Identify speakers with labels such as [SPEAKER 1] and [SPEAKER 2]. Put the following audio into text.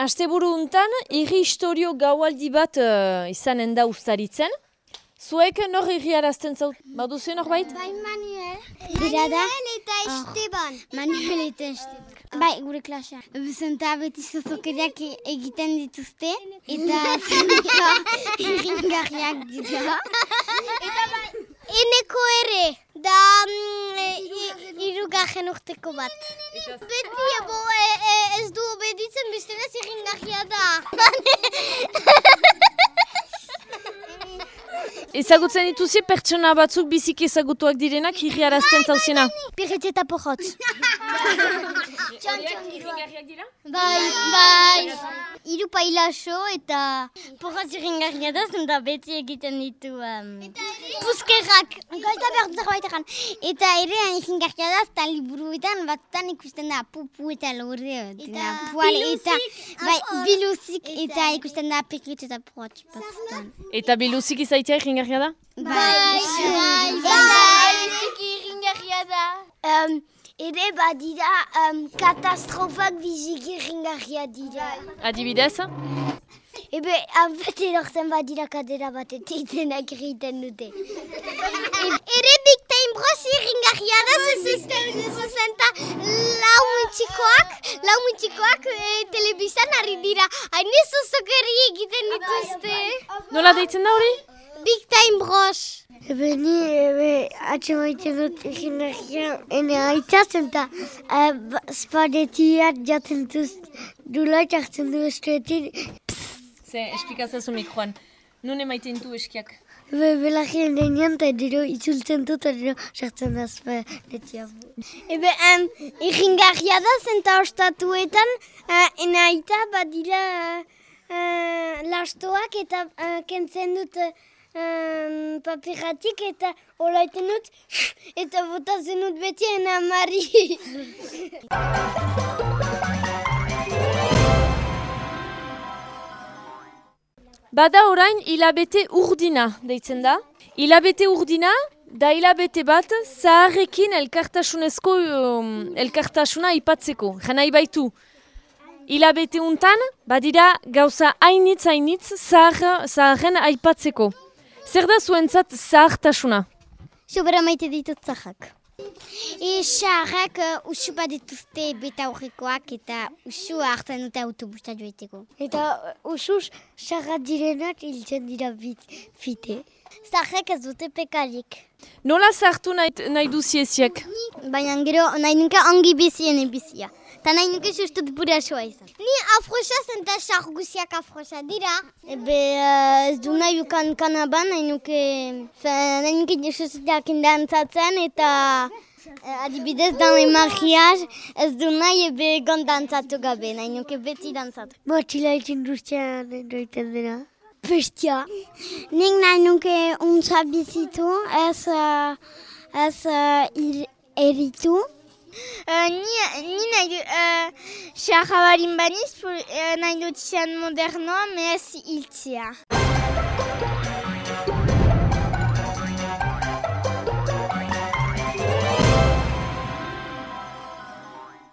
[SPEAKER 1] Asteburu untan, irri historio gaualdi bat uh, izanen da ustaritzen. Zuek nor irri arazten zaut, baduzu norbait?
[SPEAKER 2] Bai Manuel.
[SPEAKER 3] Dira da?
[SPEAKER 2] Manuel eta Esteban.
[SPEAKER 3] Manuel eta Esteban. Bai, gure klasea. Bezenta beti zozokeriak egiten dituzte. Eta zenta irringarriak dira.
[SPEAKER 2] Eneko ere, da mm, irugarren urteko bat. Beti ebo, irringarria da.
[SPEAKER 1] Ezagutzen dituzi pertsona batzuk biziki ezagutuak direnak irri arazten zauzena.
[SPEAKER 3] Pirretz eta porrot.
[SPEAKER 2] Bai, bai. Iru pailaso eta porraz irringarria da zenta beti egiten ditu um, puzkerrak.
[SPEAKER 3] Gaita behar zerbait egan. Eta ere irringarria da, eta liburuetan batzutan ikusten da pupu eta lorre. Eta
[SPEAKER 2] biluzik,
[SPEAKER 3] Bai, biluzik eta ikusten da pirretz eta porrot batzutan.
[SPEAKER 1] Eta biluzik izaitia irringarria da?
[SPEAKER 2] Bai, bai, bai. irringarria da. Um, ere badira um, katastrofak biziki irringarria dira.
[SPEAKER 1] Adibidez?
[SPEAKER 2] Ebe, hanfet erortzen badira kadera batetik denak egiten dute. Ere Big Time Bros irringarria da zuzenta lau mutxikoak, lau mutxikoak e, telebizan ari dira. Haine zuzokeri egiten dituzte.
[SPEAKER 1] Nola deitzen da hori?
[SPEAKER 2] Big Time Bros.
[SPEAKER 3] Ebe ni ebe atxe maite dut irringarria ene aitatzen eta spadetiak jaten duz dula jartzen du estuetin.
[SPEAKER 1] Ze, esplikaziozu mikroan. Nun emaiten du eskiak?
[SPEAKER 3] Ebe belagien denean eta diro itzultzen dut eta diro sartzen da spadetia.
[SPEAKER 2] Ebe, um, irringarria da zenta ostatuetan, uh, ene aita badira uh, lastoak eta uh, kentzen dut um, papiratik eta olaiten dut eta botatzen dut beti ene amari.
[SPEAKER 1] Bada orain hilabete urdina deitzen da. Hilabete urdina, da hilabete bat zaharrekin elkartasunezko um, elkartasuna ipatzeko. Jana baitu. Hilabete untan, badira gauza hainitz zahar, zaharren aipatzeko. Zer da zuentzat zahartasuna?
[SPEAKER 3] Sobera maite ditut zahak. E, Xarrak uh, usu bat dituzte beta horrekoak eta usu hartzen dute autobusta joeteko. Eta uh, usuz xarrat direnak hiltzen dira bit, fite.
[SPEAKER 2] Zahrek ez dute pekarik.
[SPEAKER 1] Nola zahartu nahi, nahi duzieziek?
[SPEAKER 3] Baina gero nahi nuke ongi bizien bizia. Eta nahi nuke sustut burasoa izan.
[SPEAKER 2] Ni afrosa zenta xar guziak afrosa dira.
[SPEAKER 3] Ebe ez du nahi ukan kanaban, nahi nuke, fe, nahi nuke jesuzitak dantzatzen eta adibidez dan emagiaz ez du nahi ebe gon dantzatu gabe, nahi nuke beti dantzatu. Motxila itzen duztean doiten dira. Bestia.
[SPEAKER 2] Nik nahi nuke untza bizitu, ez, ez uh, ir, eritu.
[SPEAKER 3] Uh, ni, ni nahi du, uh, xarrabarin baniz, uh, nahi dut zian modernoa, me ez hiltzea.